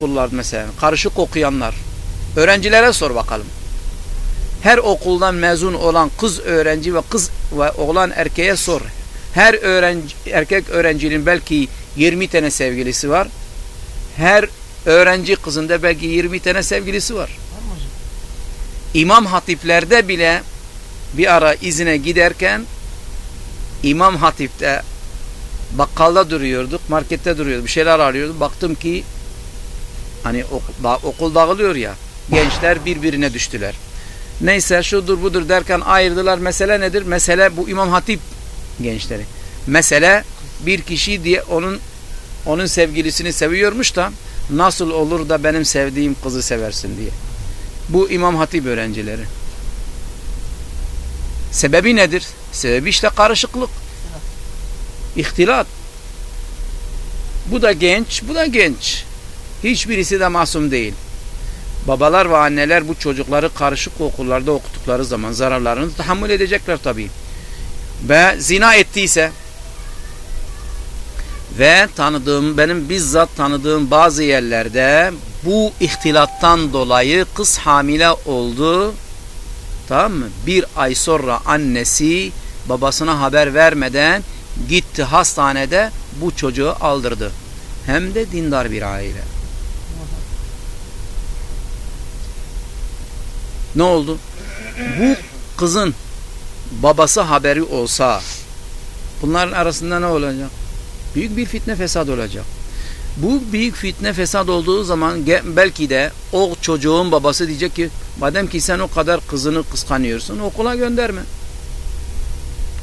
okullar mesela karışık okuyanlar öğrencilere sor bakalım. Her okuldan mezun olan kız öğrenci ve kız ve oğlan erkeğe sor. Her öğrenci, erkek öğrencinin belki 20 tane sevgilisi var. Her öğrenci kızında belki 20 tane sevgilisi var. İmam hatiplerde bile bir ara izine giderken İmam Hatip'te bakkalda duruyorduk, markette duruyorduk, bir şeyler arıyorduk. Baktım ki hani okul dağılıyor ya, gençler birbirine düştüler. Neyse şudur budur derken ayrıldılar. Mesele nedir? Mesele bu İmam Hatip gençleri. Mesele bir kişi diye onun onun sevgilisini seviyormuş da nasıl olur da benim sevdiğim kızı seversin diye. Bu İmam Hatip öğrencileri. Sebebi nedir? Sebebi işte karışıklık. İhtilat. Bu da genç, bu da genç. Hiçbirisi de masum değil. Babalar ve anneler bu çocukları karışık okullarda okuttukları zaman zararlarını tahammül edecekler tabii. Ve zina ettiyse ve tanıdığım, benim bizzat tanıdığım bazı yerlerde bu ihtilattan dolayı kız hamile oldu. Tamam mı? Bir ay sonra annesi babasına haber vermeden gitti hastanede bu çocuğu aldırdı. Hem de dindar bir aile. Ne oldu? Bu kızın babası haberi olsa bunların arasında ne olacak? Büyük bir fitne fesat olacak. Bu büyük fitne fesat olduğu zaman belki de o çocuğun babası diyecek ki madem ki sen o kadar kızını kıskanıyorsun okula gönderme.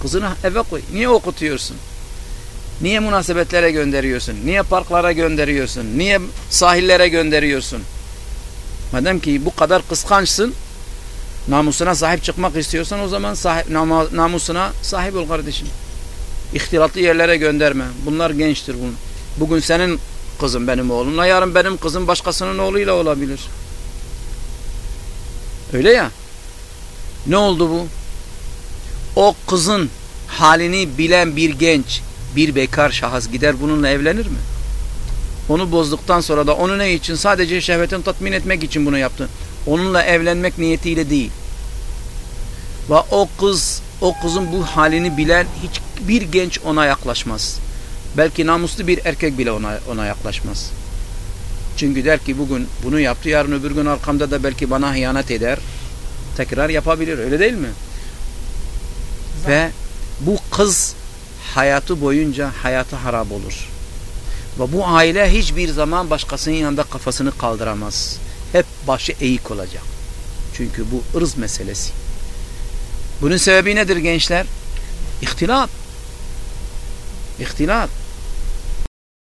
Kızını eve koy. Niye okutuyorsun? Niye münasebetlere gönderiyorsun? Niye parklara gönderiyorsun? Niye sahillere gönderiyorsun? Madem ki bu kadar kıskançsın namusuna sahip çıkmak istiyorsan o zaman sahip, namusuna sahip ol kardeşim. İhtilatlı yerlere gönderme. Bunlar gençtir. Bunun. Bugün senin kızın benim oğlumla yarın benim kızım başkasının oğluyla olabilir. Öyle ya. Ne oldu bu? O kızın halini bilen bir genç, bir bekar şahıs gider bununla evlenir mi? Onu bozduktan sonra da onu ne için? Sadece şehvetini tatmin etmek için bunu yaptı. Onunla evlenmek niyetiyle değil. Ve o kız, o kızın bu halini bilen hiçbir genç ona yaklaşmaz. Belki namuslu bir erkek bile ona, ona yaklaşmaz. Çünkü der ki bugün bunu yaptı, yarın öbür gün arkamda da belki bana hıyanet eder. Tekrar yapabilir, öyle değil mi? Ve bu kız hayatı boyunca hayatı harap olur. Ve bu aile hiçbir zaman başkasının yanında kafasını kaldıramaz. Hep başı eğik olacak. Çünkü bu ırz meselesi. Bunun sebebi nedir gençler? İhtilat. İhtilat.